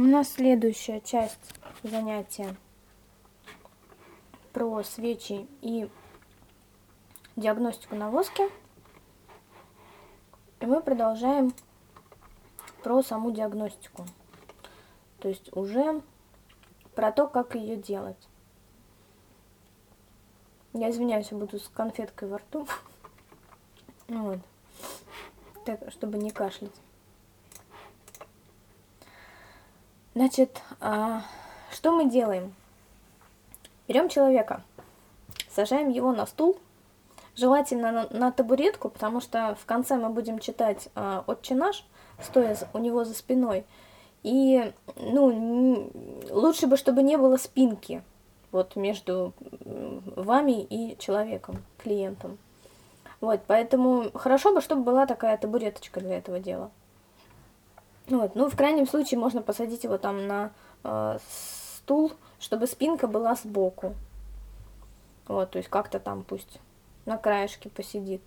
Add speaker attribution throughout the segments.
Speaker 1: У нас следующая часть занятия про свечи и диагностику на воске. И мы продолжаем про саму диагностику. То есть уже про то, как ее делать. Я извиняюсь, я буду с конфеткой во рту. Вот. Так, чтобы не кашлять. Значит, а, что мы делаем? Берем человека, сажаем его на стул, желательно на, на табуретку, потому что в конце мы будем читать а, «Отче наш», стоя у него за спиной. И, ну, лучше бы, чтобы не было спинки вот между вами и человеком, клиентом. Вот, поэтому хорошо бы, чтобы была такая табуреточка для этого дела. Вот, ну, в крайнем случае можно посадить его там на э, стул, чтобы спинка была сбоку. Вот, то есть как-то там пусть на краешке посидит.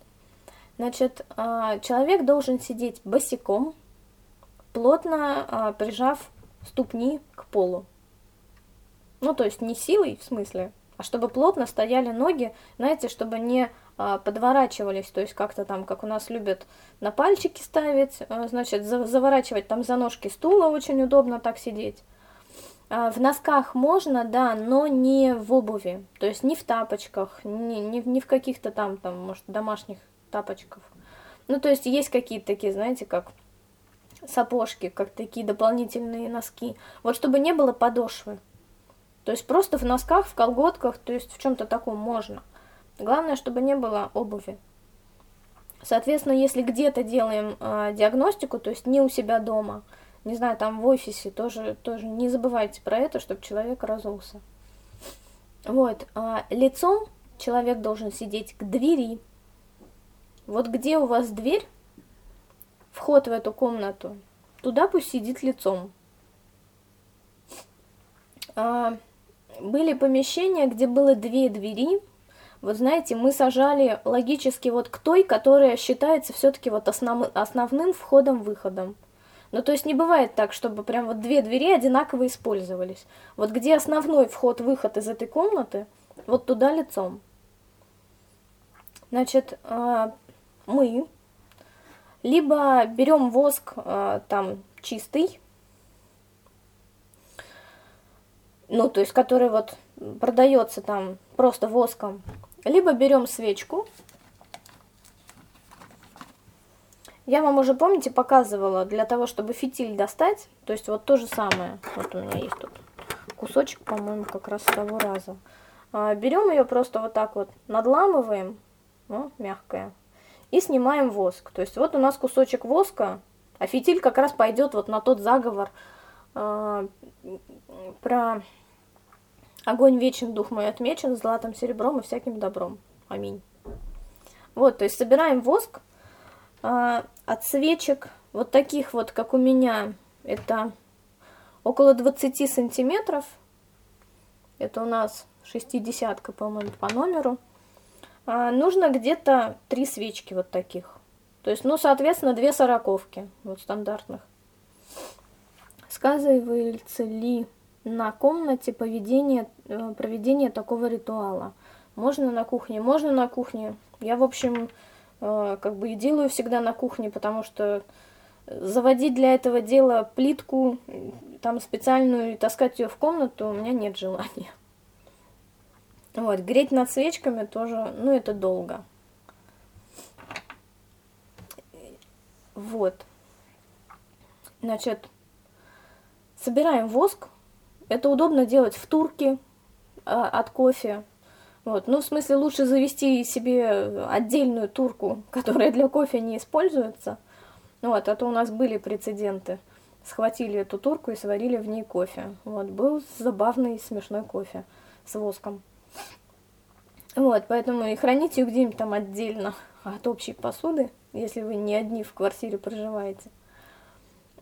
Speaker 1: Значит, э, человек должен сидеть босиком, плотно э, прижав ступни к полу. Ну, то есть не силой, в смысле, а чтобы плотно стояли ноги, знаете, чтобы не подворачивались, то есть как-то там, как у нас любят на пальчики ставить, а, значит, заворачивать там за ножки стула, очень удобно так сидеть. А, в носках можно, да, но не в обуви, то есть не в тапочках, не, не, не в каких-то там, там, может, домашних тапочках. Ну, то есть есть какие-то такие, знаете, как сапожки, как такие дополнительные носки. Вот чтобы не было подошвы. То есть просто в носках, в колготках, то есть в чем-то таком можно. Главное, чтобы не было обуви. Соответственно, если где-то делаем э, диагностику, то есть не у себя дома, не знаю, там в офисе, тоже, тоже не забывайте про это, чтобы человек разулся. Вот, э, лицом человек должен сидеть к двери. Вот где у вас дверь, вход в эту комнату, туда пусть сидит лицом. А, были помещения, где было две двери, вот знаете, мы сажали логически вот к той, которая считается все-таки вот основ, основным входом-выходом. Ну, то есть не бывает так, чтобы прям вот две двери одинаково использовались. Вот где основной вход-выход из этой комнаты, вот туда лицом. Значит, а, мы либо берем воск а, там чистый, ну, то есть который вот продается там просто воском, либо берем свечку. Я вам уже, помните, показывала, для того, чтобы фитиль достать, то есть вот то же самое. Вот у меня есть тут кусочек, по-моему, как раз с того раза. А, берем ее просто вот так вот, надламываем, ну, мягкая, и снимаем воск. То есть вот у нас кусочек воска, а фитиль как раз пойдет вот на тот заговор э, про Огонь вечен, дух мой отмечен, златом, серебром и всяким добром. Аминь. Вот, то есть собираем воск а, от свечек, вот таких вот, как у меня, это около 20 сантиметров. Это у нас шестидесятка, по-моему, по номеру. А, нужно где-то три свечки вот таких. То есть, ну, соответственно, две сороковки, вот стандартных. Сказывается ли на комнате поведение, э, проведение такого ритуала. Можно на кухне, можно на кухне. Я, в общем, э, как бы и делаю всегда на кухне, потому что заводить для этого дела плитку, там специальную, и таскать ее в комнату, у меня нет желания. Вот, греть над свечками тоже, ну, это долго. Вот. Значит, собираем воск, это удобно делать в турке а, от кофе. Вот. Ну, в смысле, лучше завести себе отдельную турку, которая для кофе не используется. Вот, а то у нас были прецеденты. Схватили эту турку и сварили в ней кофе. Вот, был забавный смешной кофе с воском. Вот, поэтому и храните ее где-нибудь там отдельно от общей посуды, если вы не одни в квартире проживаете.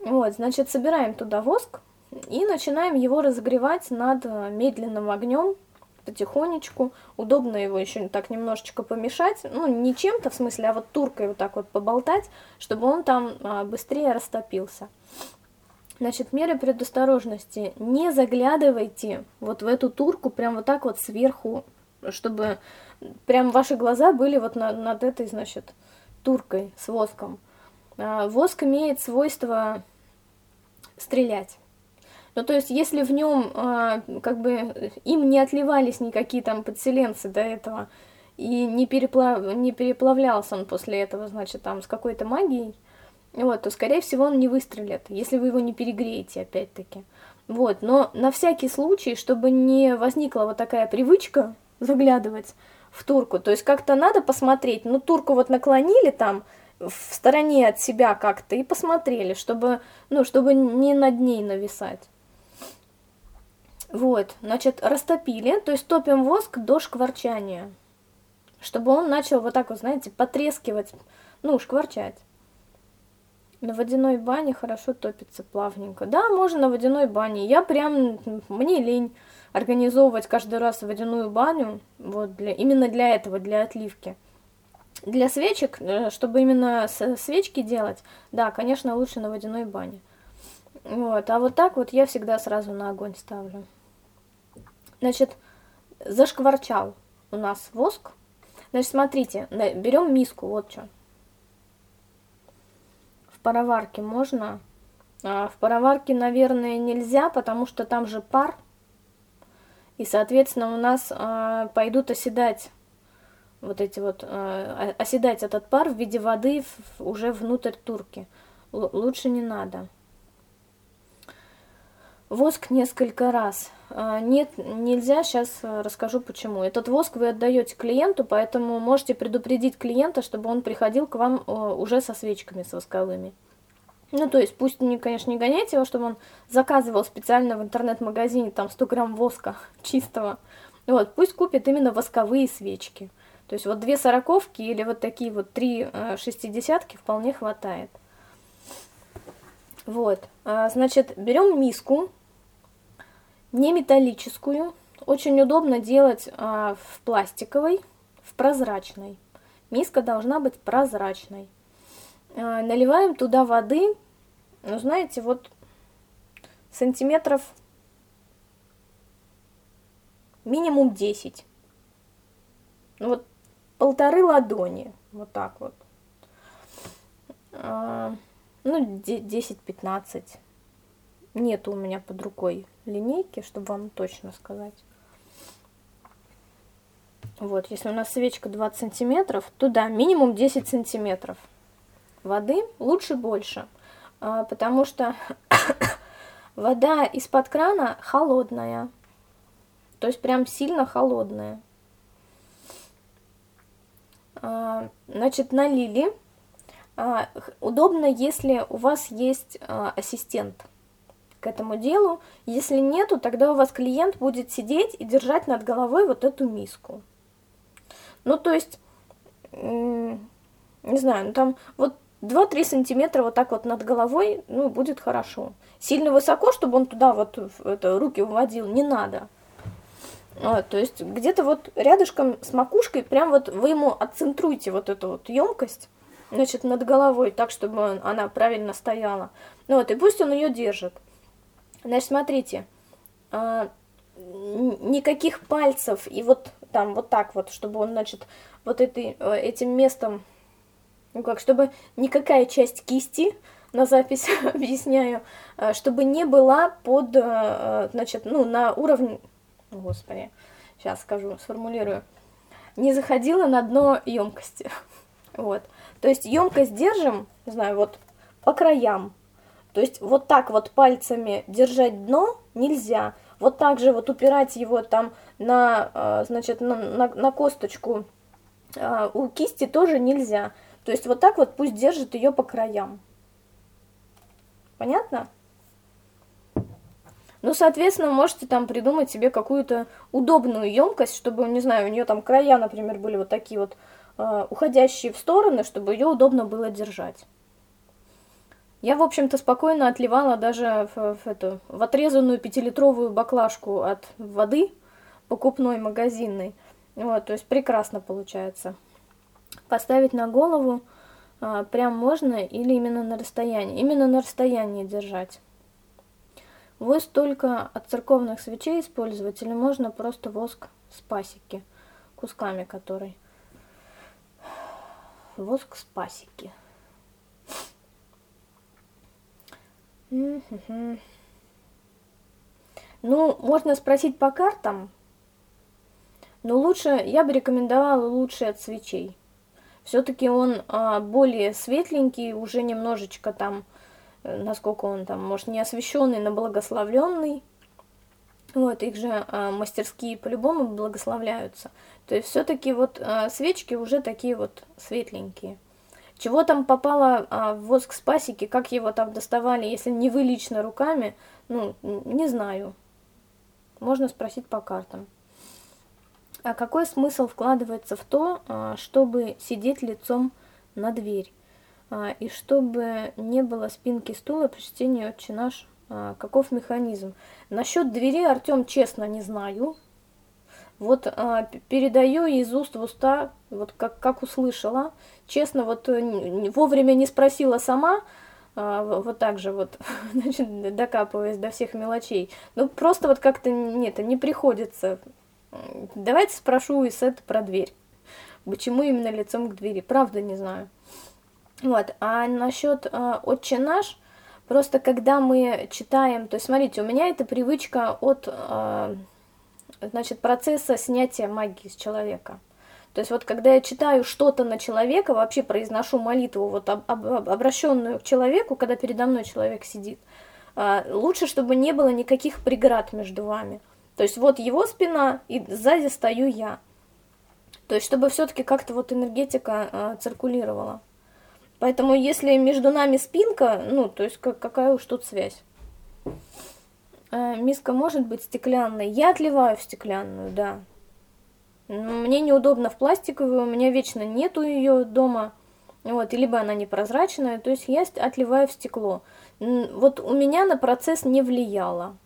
Speaker 1: Вот, значит, собираем туда воск, и начинаем его разогревать над э, медленным огнем потихонечку. Удобно его еще так немножечко помешать. Ну, не чем-то в смысле, а вот туркой вот так вот поболтать, чтобы он там а, быстрее растопился. Значит, меры предосторожности. Не заглядывайте вот в эту турку прям вот так вот сверху, чтобы прям ваши глаза были вот на, над этой, значит, туркой с воском. А, воск имеет свойство стрелять. Ну, то есть, если в нем, а, как бы, им не отливались никакие там подселенцы до этого, и не, переплав... не переплавлялся он после этого, значит, там, с какой-то магией, вот, то, скорее всего, он не выстрелит, если вы его не перегреете, опять-таки. Вот, но на всякий случай, чтобы не возникла вот такая привычка заглядывать в турку, то есть как-то надо посмотреть, ну, турку вот наклонили там, в стороне от себя как-то и посмотрели, чтобы, ну, чтобы не над ней нависать. Вот, значит, растопили, то есть топим воск до шкварчания, чтобы он начал вот так вот, знаете, потрескивать, ну, шкварчать. На водяной бане хорошо топится плавненько. Да, можно на водяной бане. Я прям, мне лень организовывать каждый раз водяную баню, вот, для, именно для этого, для отливки. Для свечек, э, чтобы именно свечки делать, да, конечно, лучше на водяной бане. Вот, а вот так вот я всегда сразу на огонь ставлю. Значит, зашкварчал у нас воск. Значит, смотрите, берем миску, вот что пароварке можно. А в пароварке, наверное, нельзя, потому что там же пар. И, соответственно, у нас а, пойдут оседать вот эти вот, а, оседать этот пар в виде воды в, уже внутрь турки. Л лучше не надо. Воск несколько раз. А, нет, нельзя, сейчас а, расскажу почему. Этот воск вы отдаете клиенту, поэтому можете предупредить клиента, чтобы он приходил к вам уже со свечками, с восковыми. Ну, то есть, пусть, не, конечно, не гоняйте его, чтобы он заказывал специально в интернет-магазине там 100 грамм воска чистого. Вот, пусть купит именно восковые свечки. То есть, вот две сороковки или вот такие вот три э, шестидесятки вполне хватает. Вот, а, значит, берем миску, не металлическую. Очень удобно делать а, в пластиковой, в прозрачной. Миска должна быть прозрачной. А, наливаем туда воды, ну, знаете, вот сантиметров минимум 10. Ну, вот полторы ладони, вот так вот. А, ну, 10-15. Нету у меня под рукой линейки, чтобы вам точно сказать. Вот, если у нас свечка 20 сантиметров, то да, минимум 10 сантиметров воды, лучше больше, а, потому что вода из-под крана холодная, то есть прям сильно холодная. А, значит, налили. А, удобно, если у вас есть ассистент к этому делу. Если нету, тогда у вас клиент будет сидеть и держать над головой вот эту миску. Ну, то есть, не знаю, ну там вот 2-3 сантиметра вот так вот над головой, ну, будет хорошо. Сильно высоко, чтобы он туда вот это, руки вводил, не надо. Вот, то есть где-то вот рядышком с макушкой, прям вот вы ему отцентруете вот эту вот емкость, значит, над головой, так, чтобы она правильно стояла. Ну вот, и пусть он ее держит. Значит, смотрите, а, никаких пальцев и вот там вот так вот, чтобы он, значит, вот этой, э, этим местом ну как, чтобы никакая часть кисти, на запись объясняю, э, чтобы не была под, э, значит, ну, на уровне, господи, сейчас скажу, сформулирую, не заходила на дно емкости. Вот. То есть емкость держим, не знаю, вот по краям. То есть вот так вот пальцами держать дно нельзя. Вот так же вот упирать его там на, э, значит, на, на, на косточку у кисти тоже нельзя. То есть вот так вот пусть держит ее по краям. Понятно? Ну, соответственно, можете там придумать себе какую-то удобную емкость, чтобы, не знаю, у нее там края, например, были вот такие вот э, уходящие в стороны, чтобы ее удобно было держать. Я, в общем-то, спокойно отливала даже в, в, эту, в отрезанную пятилитровую баклажку от воды покупной, магазинной. Вот, то есть прекрасно получается. Поставить на голову а, прям можно или именно на расстоянии? Именно на расстоянии держать. Воск только от церковных свечей использовать или можно просто воск с пасеки, кусками которой? Воск с пасеки. Ну, можно спросить по картам, но лучше, я бы рекомендовала лучше от свечей. Все-таки он а, более светленький, уже немножечко там, э, насколько он там, может, не освещенный, но благословленный. Вот, их же а, мастерские по-любому благословляются. То есть все-таки вот а, свечки уже такие вот светленькие. Чего там попало а, в воск спасики, как его там доставали, если не вы лично руками, ну, не знаю. Можно спросить по картам. А какой смысл вкладывается в то, а, чтобы сидеть лицом на дверь? А, и чтобы не было спинки стула при чтении «Отче наш», а, каков механизм? Насчет двери, Артем, честно, не знаю. Вот передаю из уст в уста, вот как, как услышала. Честно, вот э, вовремя не спросила сама, вот так же вот, значит, докапываясь до всех мелочей. Ну, просто вот как-то нет, не приходится Давайте спрошу Исет про дверь. Почему именно лицом к двери? Правда не знаю. Вот, а насчет э, «Отче наш», просто когда мы читаем, то есть смотрите, у меня это привычка от, э, значит, процесса снятия магии с человека. То есть вот когда я читаю что-то на человека, вообще произношу молитву, вот об, об, обращенную к человеку, когда передо мной человек сидит, э, лучше, чтобы не было никаких преград между вами. То есть вот его спина, и сзади стою я. То есть чтобы все-таки как-то вот энергетика э, циркулировала. Поэтому если между нами спинка, ну, то есть как, какая уж тут связь. Э, миска может быть стеклянной. Я отливаю в стеклянную, да. Мне неудобно в пластиковую, у меня вечно нету ее дома. Вот, либо она непрозрачная, то есть я отливаю в стекло. Вот у меня на процесс не влияло.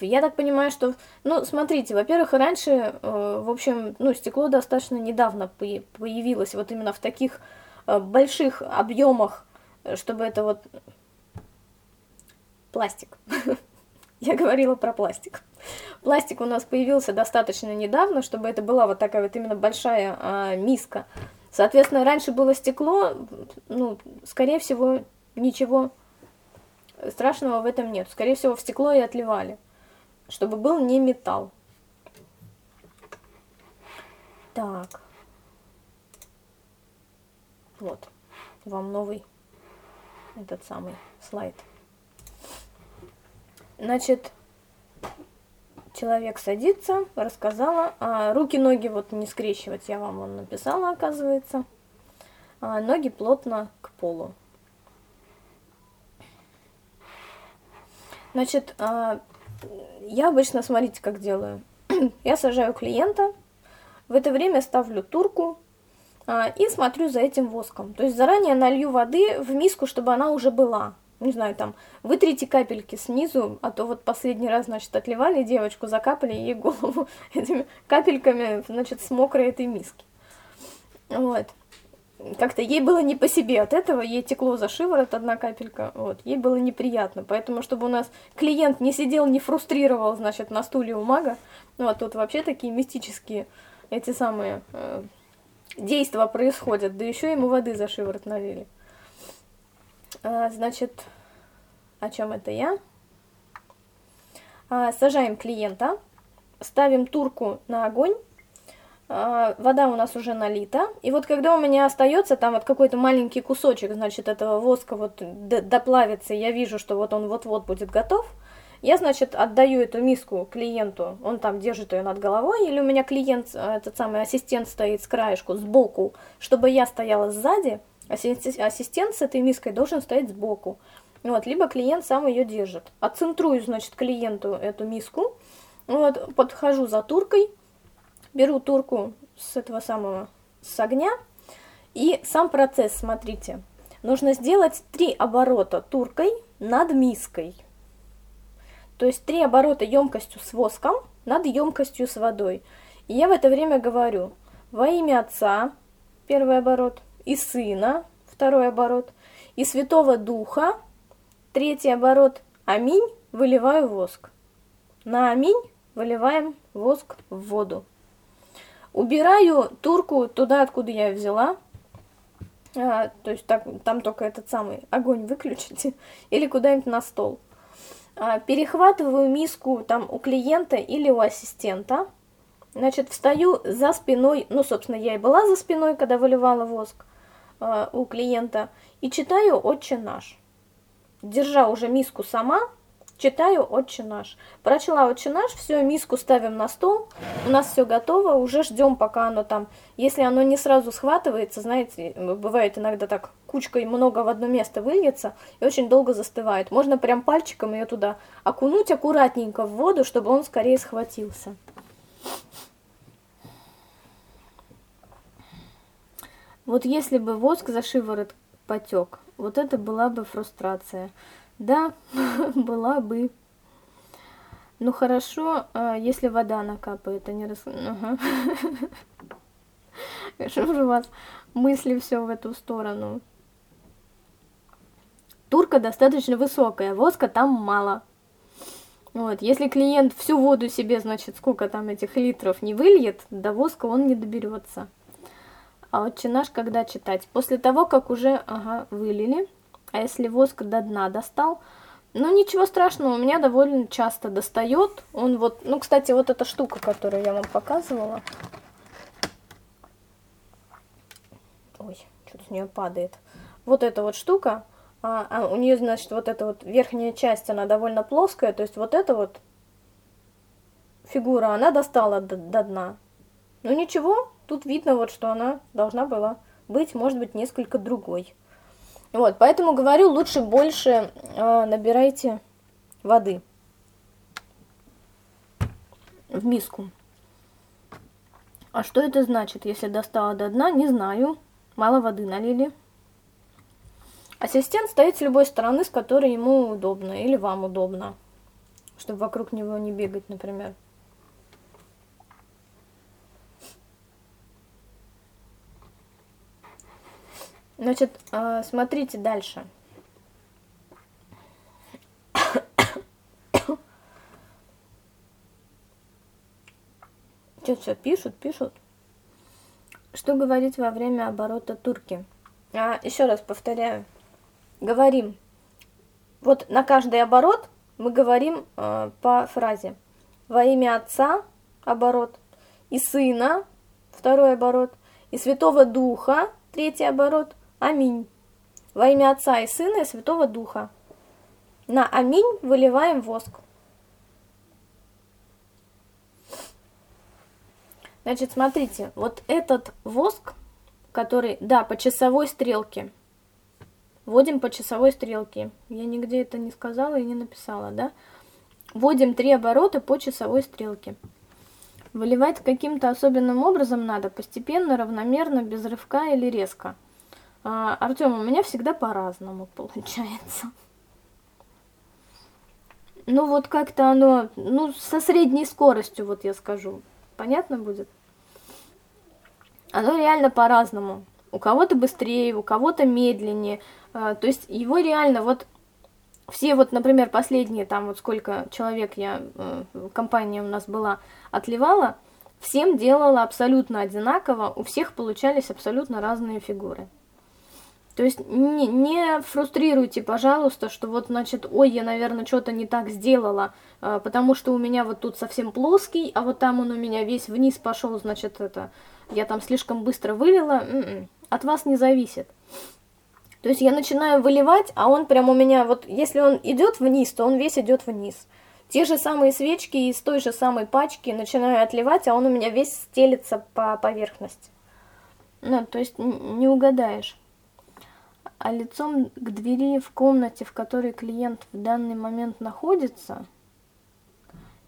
Speaker 1: Я так понимаю, что, ну, смотрите, во-первых, раньше, э, в общем, ну, стекло достаточно недавно появилось, вот именно в таких э, больших объемах, чтобы это вот пластик. Я говорила про пластик. Пластик у нас появился достаточно недавно, чтобы это была вот такая вот именно большая а, миска. Соответственно, раньше было стекло, ну, скорее всего, ничего страшного в этом нет. Скорее всего, в стекло и отливали, чтобы был не металл. Так. Вот, вам новый этот самый слайд. Значит, человек садится, рассказала, а руки-ноги вот не скрещивать, я вам он написала, оказывается. А ноги плотно к полу. Значит, а, я обычно, смотрите, как делаю. я сажаю клиента, в это время ставлю турку а, и смотрю за этим воском. То есть заранее налью воды в миску, чтобы она уже была. Не знаю, там, вытрите капельки снизу, а то вот последний раз, значит, отливали девочку, закапали ей голову этими капельками, значит, с мокрой этой миски. Вот как-то ей было не по себе от этого, ей текло за шиворот одна капелька, вот, ей было неприятно, поэтому, чтобы у нас клиент не сидел, не фрустрировал, значит, на стуле у мага, ну, а тут вообще такие мистические эти самые э, действия происходят, да еще ему воды за шиворот налили. А, значит, о чем это я? А, сажаем клиента, ставим турку на огонь, а, вода у нас уже налита, и вот когда у меня остается там вот какой-то маленький кусочек, значит, этого воска вот доплавится, я вижу, что вот он вот-вот будет готов, я, значит, отдаю эту миску клиенту, он там держит ее над головой, или у меня клиент, э, этот самый ассистент стоит с краешку, сбоку, чтобы я стояла сзади, ассистент с этой миской должен стоять сбоку. Вот, либо клиент сам ее держит. Отцентрую, значит, клиенту эту миску, вот, подхожу за туркой, беру турку с этого самого, с огня, и сам процесс, смотрите, нужно сделать три оборота туркой над миской. То есть три оборота емкостью с воском над емкостью с водой. И я в это время говорю, во имя Отца, первый оборот, и Сына, второй оборот, и Святого Духа, третий оборот аминь, выливаю воск. На аминь выливаем воск в воду. Убираю турку туда, откуда я взяла. А, то есть так, там только этот самый огонь выключите. Или куда-нибудь на стол. А, перехватываю миску там у клиента или у ассистента. Значит, встаю за спиной, ну, собственно, я и была за спиной, когда выливала воск э, у клиента, и читаю «Отче наш». Держа уже миску сама, читаю «Отче наш». Прочла «Отче наш», все, миску ставим на стол, у нас все готово, уже ждем, пока оно там, если оно не сразу схватывается, знаете, бывает иногда так, кучкой много в одно место выльется и очень долго застывает. Можно прям пальчиком ее туда окунуть аккуратненько в воду, чтобы он скорее схватился. Вот если бы воск за шиворот потек, вот это была бы фрустрация. Да, была бы. Ну хорошо, а если вода накапает, а не рас... Ага. Что же у вас мысли все в эту сторону? Турка достаточно высокая, воска там мало. Вот, если клиент всю воду себе, значит, сколько там этих литров не выльет, до воска он не доберется. А вот чинаш когда читать? После того, как уже, ага, вылили. А если воск до дна достал, ну ничего страшного, у меня довольно часто достает. Он вот, ну, кстати, вот эта штука, которую я вам показывала. Ой, что-то с нее падает. Вот эта вот штука, а, а у нее, значит, вот эта вот верхняя часть, она довольно плоская, то есть вот эта вот фигура, она достала до, до дна. Ну ничего, тут видно вот, что она должна была быть, может быть, несколько другой. Вот, поэтому говорю, лучше больше э, набирайте воды в миску. А что это значит, если достала до дна, не знаю. Мало воды налили. Ассистент стоит с любой стороны, с которой ему удобно или вам удобно, чтобы вокруг него не бегать, например. Значит, а, смотрите дальше. Что все пишут, пишут. Что говорить во время оборота турки? А, еще раз повторяю говорим, вот на каждый оборот мы говорим э, по фразе во имя Отца, оборот, и Сына, второй оборот, и Святого Духа, третий оборот, Аминь. Во имя Отца и Сына и Святого Духа. На Аминь выливаем воск. Значит, смотрите, вот этот воск, который, да, по часовой стрелке – Вводим по часовой стрелке. Я нигде это не сказала и не написала, да? Вводим три оборота по часовой стрелке. Выливать каким-то особенным образом надо, постепенно, равномерно, без рывка или резко. А, Артем, у меня всегда по-разному получается. Ну вот как-то оно, ну со средней скоростью, вот я скажу. Понятно будет? Оно реально по-разному. У кого-то быстрее, у кого-то медленнее. А, то есть его реально вот все вот, например, последние там вот сколько человек я, э, компания у нас была, отливала, всем делала абсолютно одинаково, у всех получались абсолютно разные фигуры. То есть не, не фрустрируйте, пожалуйста, что вот, значит, ой, я, наверное, что-то не так сделала, э, потому что у меня вот тут совсем плоский, а вот там он у меня весь вниз пошел, значит, это, я там слишком быстро вылила. М-м, от вас не зависит. То есть я начинаю выливать, а он прям у меня, вот если он идет вниз, то он весь идет вниз. Те же самые свечки из той же самой пачки начинаю отливать, а он у меня весь стелится по поверхности. Ну, то есть не угадаешь. А лицом к двери в комнате, в которой клиент в данный момент находится,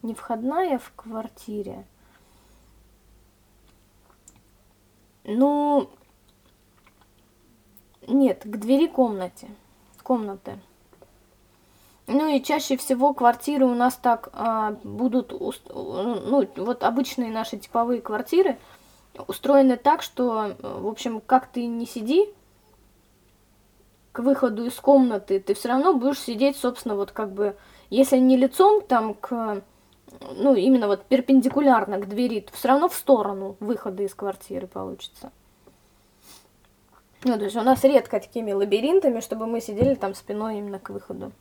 Speaker 1: не входная в квартире, ну, нет, к двери комнате. Комнаты. Ну и чаще всего квартиры у нас так а, будут, ну вот обычные наши типовые квартиры устроены так, что, в общем, как ты не сиди, к выходу из комнаты, ты все равно будешь сидеть, собственно, вот как бы, если не лицом там к, ну, именно вот перпендикулярно к двери, то все равно в сторону выхода из квартиры получится. Ну, то есть у нас редко такими лабиринтами, чтобы мы сидели там спиной именно к выходу.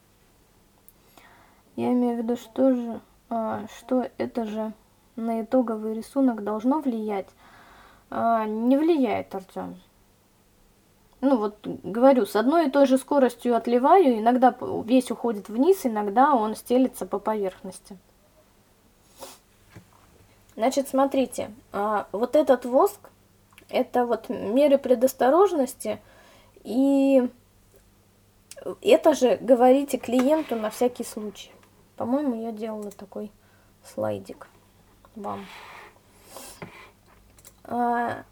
Speaker 1: Я имею в виду, что же, а, что это же на итоговый рисунок должно влиять? А, не влияет, Артем. Ну вот, говорю, с одной и той же скоростью отливаю, иногда весь уходит вниз, иногда он стелится по поверхности. Значит, смотрите, а, вот этот воск, это вот меры предосторожности, и это же говорите клиенту на всякий случай. По-моему, я делала такой слайдик вам. А,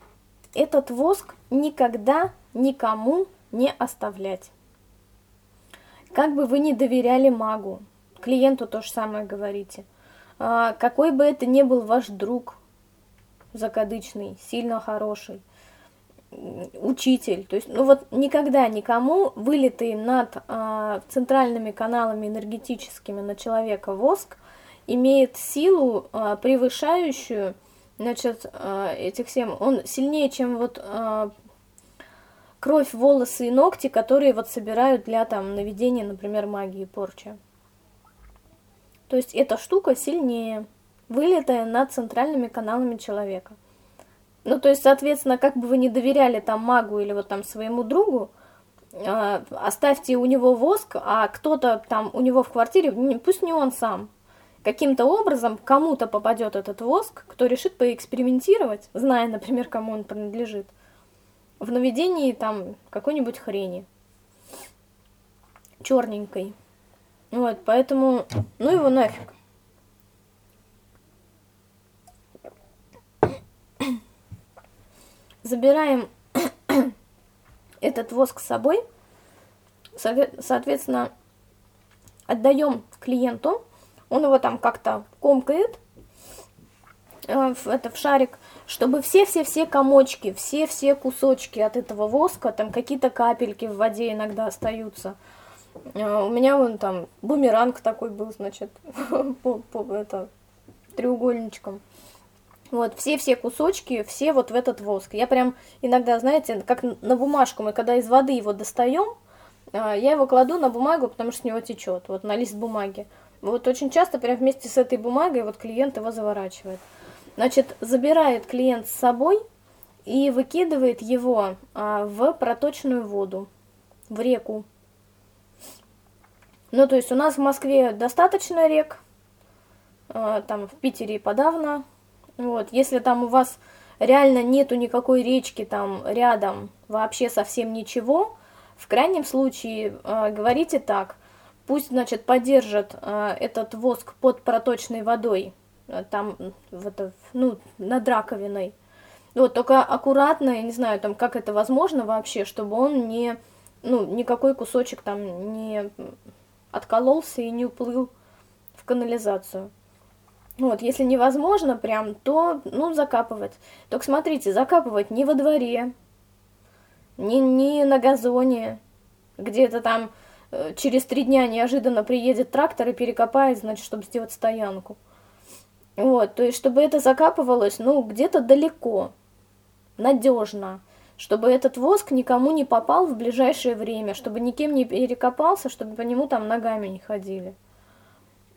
Speaker 1: этот воск никогда никому не оставлять. Как бы вы ни доверяли магу, клиенту то же самое говорите. А, какой бы это ни был ваш друг закадычный, сильно хороший, учитель, то есть, ну вот никогда никому вылитый над а, центральными каналами энергетическими на человека воск имеет силу, а, превышающую, значит, а, этих семь, он сильнее, чем вот кровь, волосы и ногти, которые вот собирают для там наведения, например, магии порчи. То есть эта штука сильнее, вылетая над центральными каналами человека. Ну, то есть, соответственно, как бы вы не доверяли там магу или вот там своему другу, э, оставьте у него воск, а кто-то там у него в квартире, пусть не он сам, каким-то образом кому-то попадет этот воск, кто решит поэкспериментировать, зная, например, кому он принадлежит – в наведении там какой-нибудь хрени. Черненькой. Вот, поэтому, ну его нафиг. Забираем этот воск с собой, соответственно, отдаем клиенту, он его там как-то комкает, э, в, это, в шарик, чтобы все-все-все комочки, все-все кусочки от этого воска, там какие-то капельки в воде иногда остаются. А, у меня вон там бумеранг такой был, значит, по, по, это, треугольничком. Вот, все-все кусочки, все вот в этот воск. Я прям иногда, знаете, как на бумажку, мы когда из воды его достаем, а, я его кладу на бумагу, потому что с него течет, вот на лист бумаги. Вот очень часто прям вместе с этой бумагой вот клиент его заворачивает. Значит, забирает клиент с собой и выкидывает его а, в проточную воду, в реку. Ну, то есть у нас в Москве достаточно рек, а, там в Питере подавно. Вот, если там у вас реально нету никакой речки там рядом, вообще совсем ничего, в крайнем случае э, говорите так, пусть, значит, подержат э, этот воск под проточной водой там, в это, ну, над раковиной. Вот, только аккуратно, я не знаю, там, как это возможно вообще, чтобы он не, ну, никакой кусочек там не откололся и не уплыл в канализацию. Вот, если невозможно прям, то, ну, закапывать. Только смотрите, закапывать не во дворе, не, не на газоне, где-то там э, через три дня неожиданно приедет трактор и перекопает, значит, чтобы сделать стоянку. Вот, то есть, чтобы это закапывалось, ну, где-то далеко, надежно, чтобы этот воск никому не попал в ближайшее время, чтобы никем не перекопался, чтобы по нему там ногами не ходили.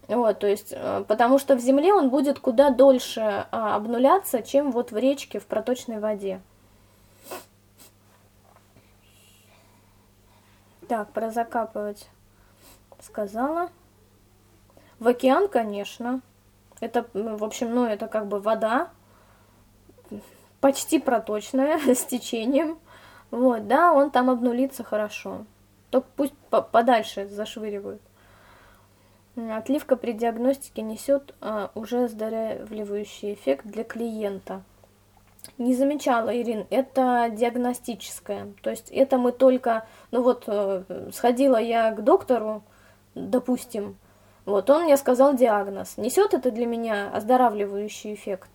Speaker 1: Вот, то есть, э, потому что в земле он будет куда дольше а, обнуляться, чем вот в речке, в проточной воде. Так, про закапывать сказала. В океан, конечно. Это, в общем, ну, это как бы вода, почти проточная, с течением. Вот, да, он там обнулится хорошо. Только пусть по подальше зашвыривают. Отливка при диагностике несет а, уже оздоравливающий эффект для клиента. Не замечала, Ирин, это диагностическое. То есть это мы только, ну вот, э, сходила я к доктору, допустим, вот, он мне сказал диагноз. Несет это для меня оздоравливающий эффект?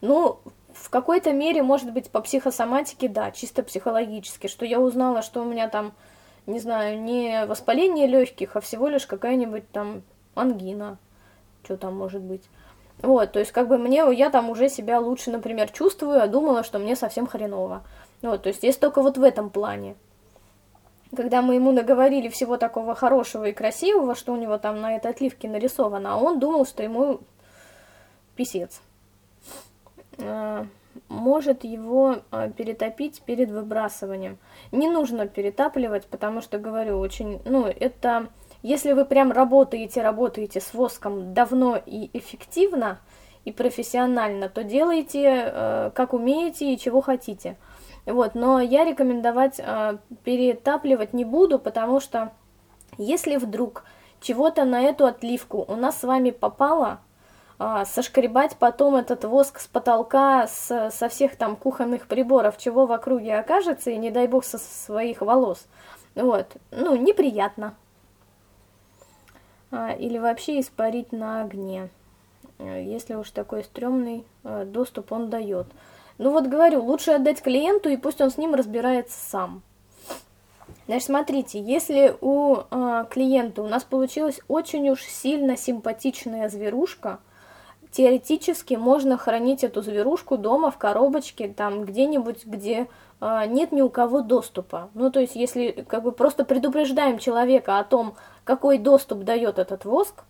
Speaker 1: Ну, в какой-то мере, может быть, по психосоматике, да, чисто психологически, что я узнала, что у меня там не знаю, не воспаление легких, а всего лишь какая-нибудь там ангина, что там может быть. Вот, то есть как бы мне, я там уже себя лучше, например, чувствую, а думала, что мне совсем хреново. Вот, то есть есть только вот в этом плане. Когда мы ему наговорили всего такого хорошего и красивого, что у него там на этой отливке нарисовано, а он думал, что ему писец. А, может его а, перетопить перед выбрасыванием. Не нужно перетапливать, потому что, говорю, очень, ну, это если вы прям работаете, работаете с воском давно и эффективно, и профессионально, то делайте, э, как умеете и чего хотите. Вот, но я рекомендовать э, перетапливать не буду, потому что если вдруг чего-то на эту отливку у нас с вами попало, э, сошкребать потом этот воск с потолка, с, со всех там кухонных приборов, чего в округе окажется, и не дай бог со своих волос, вот, ну, неприятно. А, или вообще испарить на огне, если уж такой стрёмный доступ он дает. Ну вот говорю, лучше отдать клиенту, и пусть он с ним разбирается сам. Значит, смотрите, если у э, клиента у нас получилась очень уж сильно симпатичная зверушка, теоретически можно хранить эту зверушку дома в коробочке, там где-нибудь, где э, нет ни у кого доступа. Ну, то есть, если как бы просто предупреждаем человека о том, какой доступ дает этот воск.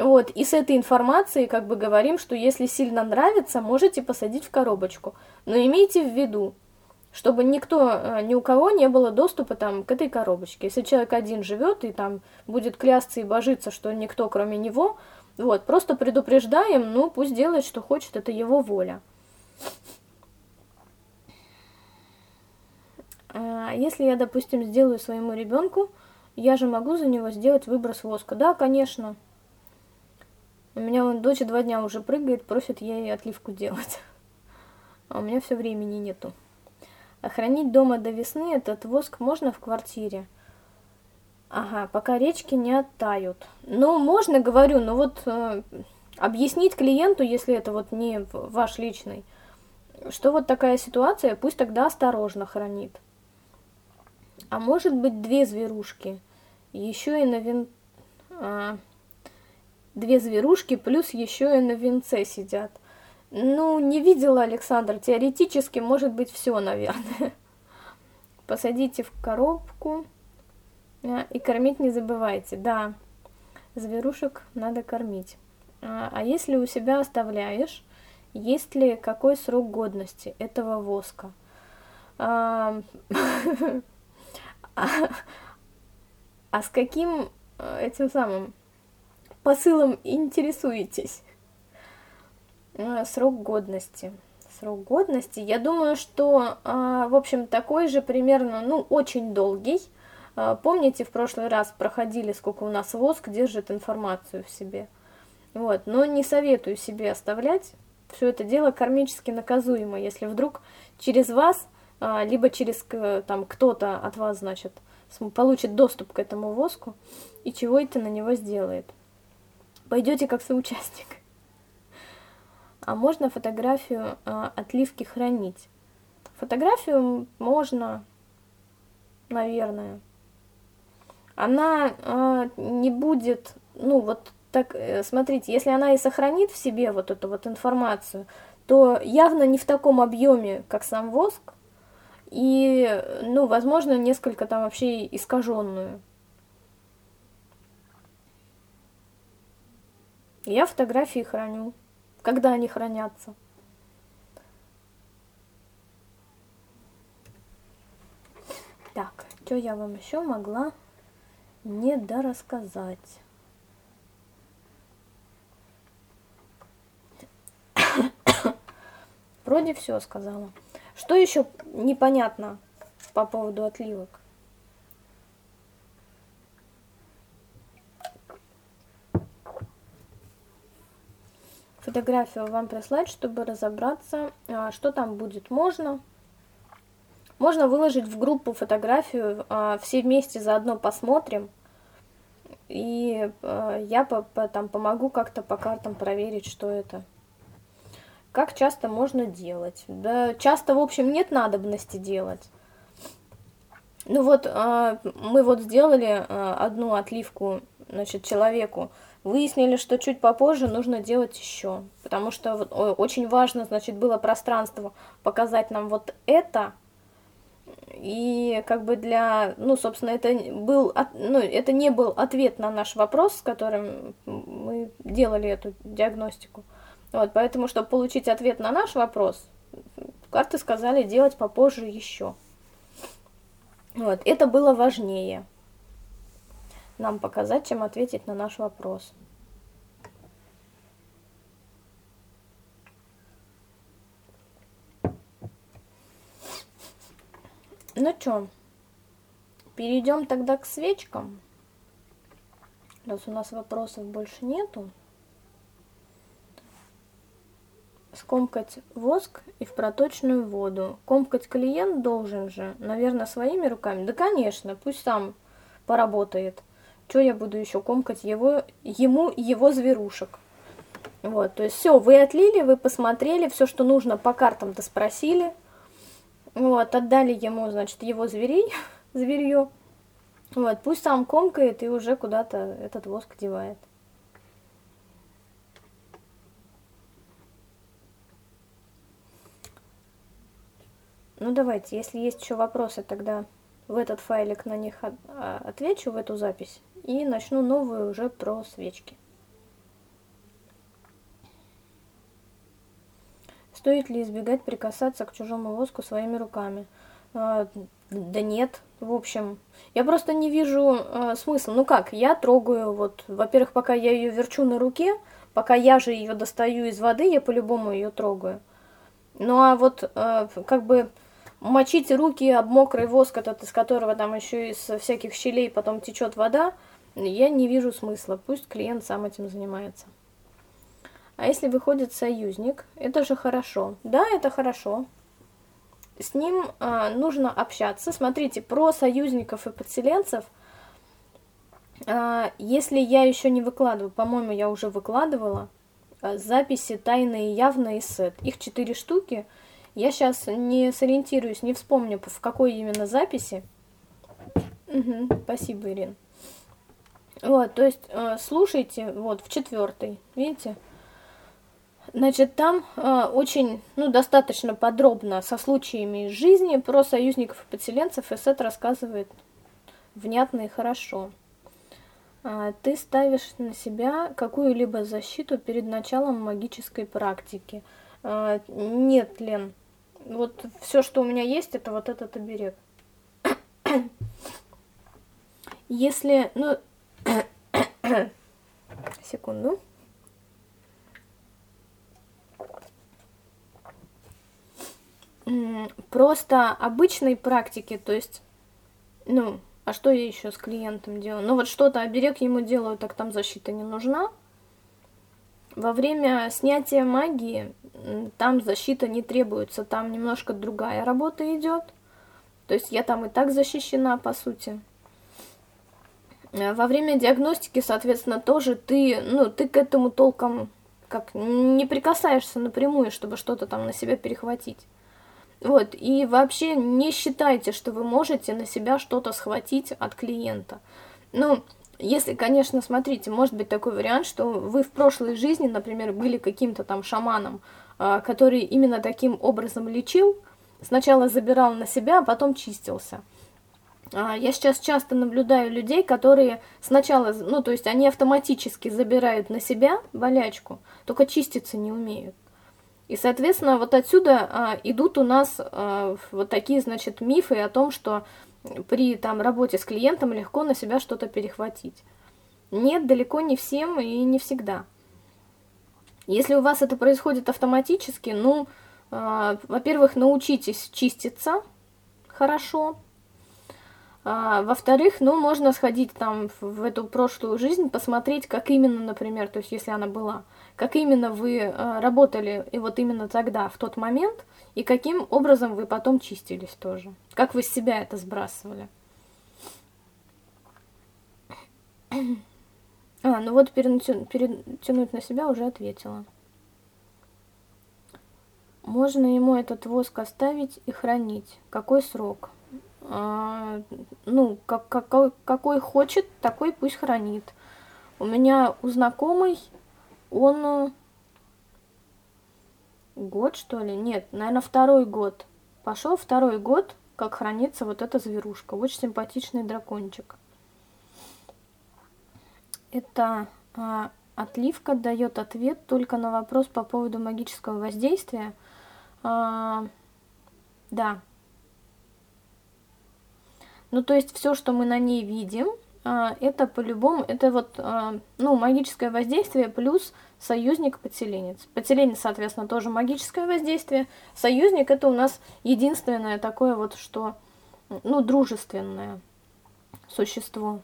Speaker 1: Вот, и с этой информацией как бы говорим, что если сильно нравится, можете посадить в коробочку. Но имейте в виду, чтобы никто, э, ни у кого не было доступа там к этой коробочке. Если человек один живет и там будет клясться и божиться, что никто кроме него, вот, просто предупреждаем, ну, пусть делает, что хочет, это его воля. А если я, допустим, сделаю своему ребенку я же могу за него сделать выброс воска. Да, конечно. У меня дочь два дня уже прыгает, просит ей отливку делать. А у меня все времени нету. А хранить дома до весны этот воск можно в квартире? Ага, пока речки не оттают. Ну, можно, говорю, но вот э, объяснить клиенту, если это вот не ваш личный, что вот такая ситуация, пусть тогда осторожно хранит. А может быть две зверушки – еще и на вин... А, две зверушки, плюс еще и на венце сидят. Ну, не видела, Александр, теоретически может быть все, наверное. Посадите в коробку а, и кормить не забывайте. Да, зверушек надо кормить. А, а если у себя оставляешь, есть ли какой срок годности этого воска? А, а с каким э, этим самым посылом интересуетесь? Э, срок годности. Срок годности. Я думаю, что, э, в общем, такой же примерно, ну, очень долгий. Помните, в прошлый раз проходили, сколько у нас воск держит информацию в себе. Вот, но не советую себе оставлять. Все это дело кармически наказуемо, если вдруг через вас, либо через там кто-то от вас, значит, получит доступ к этому воску и чего это на него сделает. Пойдете как соучастник. А можно фотографию а, отливки хранить? Фотографию можно, наверное. Она а, не будет, ну вот так, э, смотрите, если она и сохранит в себе вот эту вот информацию, то явно не в таком объеме, как сам воск, и, ну, возможно, несколько там вообще искаженную. Я фотографии храню, когда они хранятся. Так, что я вам еще могла не дорассказать? Вроде все сказала. Что еще непонятно по поводу отливок? Фотографию вам прислать, чтобы разобраться, а, что там будет. Можно. Можно выложить в группу фотографию, а, все вместе заодно посмотрим. И а, я там помогу как-то по картам проверить, что это. Как часто можно делать? Да часто, в общем, нет надобности делать. Ну вот, мы вот сделали одну отливку, значит, человеку. Выяснили, что чуть попозже нужно делать еще, потому что очень важно, значит, было пространство показать нам вот это, и как бы для, ну, собственно, это был, ну, это не был ответ на наш вопрос, с которым мы делали эту диагностику. Вот, поэтому, чтобы получить ответ на наш вопрос, карты сказали делать попозже еще. Вот, это было важнее нам показать, чем ответить на наш вопрос. Ну что, перейдем тогда к свечкам. Раз у нас вопросов больше нету. Скомкать воск и в проточную воду. Комкать клиент должен же, наверное, своими руками. Да, конечно, пусть сам поработает. Что я буду еще комкать его, ему его зверушек. Вот, то есть все, вы отлили, вы посмотрели, все, что нужно по картам-то спросили. Вот, отдали ему, значит, его зверей, зверье. Вот, пусть сам комкает и уже куда-то этот воск девает. Ну давайте, если есть еще вопросы, тогда в этот файлик на них а, отвечу, в эту запись, и начну новую уже про свечки. Стоит ли избегать прикасаться к чужому воску своими руками? А, да нет, в общем, я просто не вижу а, смысла. Ну как, я трогаю, вот, во-первых, пока я ее верчу на руке, пока я же ее достаю из воды, я по-любому ее трогаю. Ну а вот, а, как бы, мочить руки об мокрый воск, этот, из которого там еще из всяких щелей потом течет вода, я не вижу смысла. Пусть клиент сам этим занимается. А если выходит союзник, это же хорошо. Да, это хорошо. С ним а, нужно общаться. Смотрите, про союзников и подселенцев, а, если я еще не выкладываю, по-моему, я уже выкладывала, а, записи тайные, явные сет. Их четыре штуки. Я сейчас не сориентируюсь, не вспомню, в какой именно записи. Угу, спасибо, Ирин. Вот, то есть э, слушайте, вот, в четвертой, видите? Значит, там э, очень, ну, достаточно подробно со случаями из жизни про союзников и подселенцев Эссет рассказывает внятно и хорошо. А, ты ставишь на себя какую-либо защиту перед началом магической практики. А, нет, Лен, вот все, что у меня есть, это вот этот оберег. Если, ну, секунду. просто обычной практики, то есть, ну, а что я еще с клиентом делаю? Ну вот что-то оберег ему делаю, так там защита не нужна. Во время снятия магии там защита не требуется, там немножко другая работа идет. То есть я там и так защищена, по сути. Во время диагностики, соответственно, тоже ты, ну, ты к этому толком как не прикасаешься напрямую, чтобы что-то там на себя перехватить. Вот, и вообще не считайте, что вы можете на себя что-то схватить от клиента. Ну, если, конечно, смотрите, может быть такой вариант, что вы в прошлой жизни, например, были каким-то там шаманом, а, который именно таким образом лечил, сначала забирал на себя, а потом чистился. А, я сейчас часто наблюдаю людей, которые сначала, ну, то есть они автоматически забирают на себя болячку, только чиститься не умеют. И, соответственно, вот отсюда а, идут у нас вот такие, значит, мифы о том, что при там работе с клиентом легко на себя что-то перехватить. Нет, далеко не всем и не всегда. Если у вас это происходит автоматически, ну, а, во-первых, научитесь чиститься хорошо, а, во-вторых, ну, можно сходить там в эту прошлую жизнь, посмотреть, как именно, например, то есть если она была, как именно вы э, работали и вот именно тогда, в тот момент, и каким образом вы потом чистились тоже. Как вы с себя это сбрасывали. А, ну вот перетянуть на себя уже ответила. Можно ему этот воск оставить и хранить? Какой срок? А, ну, как, какой, какой хочет, такой пусть хранит. У меня у знакомой он э, год, что ли? Нет, наверное, второй год. Пошел второй год, как хранится вот эта зверушка. Очень симпатичный дракончик. Это а, отливка дает ответ только на вопрос по поводу магического воздействия. А, да. Ну, то есть все, что мы на ней видим, а, это по-любому, это вот, а, ну, магическое воздействие плюс союзник-подселенец. Подселенец, соответственно, тоже магическое воздействие. Союзник это у нас единственное такое вот, что, ну, дружественное существо.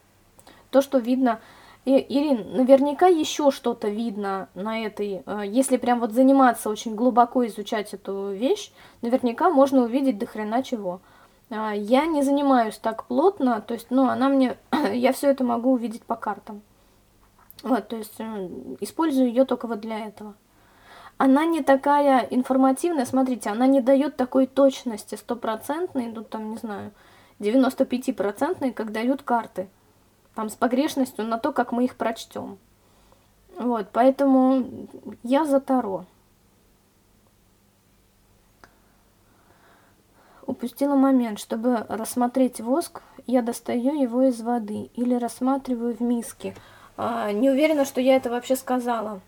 Speaker 1: То, что видно и, Ирин, наверняка еще что-то видно на этой, э, если прям вот заниматься очень глубоко изучать эту вещь, наверняка можно увидеть до хрена чего. А, я не занимаюсь так плотно, то есть, ну, она мне, я все это могу увидеть по картам. Вот, то есть, э, использую ее только вот для этого. Она не такая информативная, смотрите, она не дает такой точности стопроцентной, ну, там, не знаю, 95-процентной, как дают карты там с погрешностью на то, как мы их прочтем. Вот, поэтому я за Таро. Упустила момент, чтобы рассмотреть воск, я достаю его из воды или рассматриваю в миске. А, не уверена, что я это вообще сказала.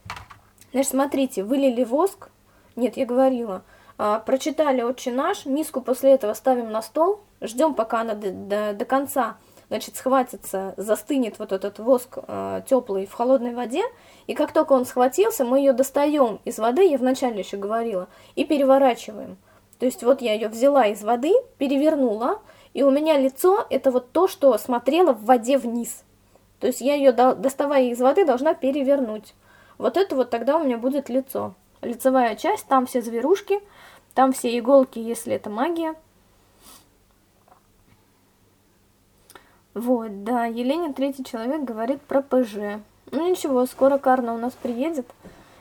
Speaker 1: Значит, смотрите, вылили воск, нет, я говорила, а, прочитали «Отче наш», миску после этого ставим на стол, ждем, пока она до, до, до конца значит, схватится, застынет вот этот воск э, теплый в холодной воде, и как только он схватился, мы ее достаем из воды, я вначале еще говорила, и переворачиваем. То есть вот я ее взяла из воды, перевернула, и у меня лицо это вот то, что смотрело в воде вниз. То есть я ее, доставая из воды, должна перевернуть. Вот это вот тогда у меня будет лицо. Лицевая часть, там все зверушки, там все иголки, если это магия. Вот, да, Елене третий человек говорит про ПЖ. Ну ничего, скоро Карна у нас приедет,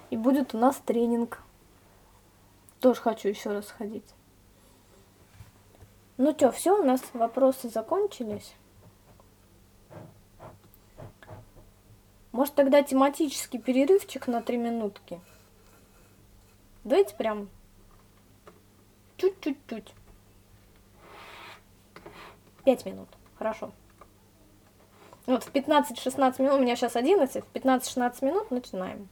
Speaker 1: и будет у нас тренинг. Тоже хочу еще раз ходить. Ну что, все, у нас вопросы закончились. Может тогда тематический перерывчик на три минутки? Давайте прям чуть-чуть-чуть. Пять минут. Хорошо. Вот в 15-16 минут, у меня сейчас 11, в 15-16 минут начинаем.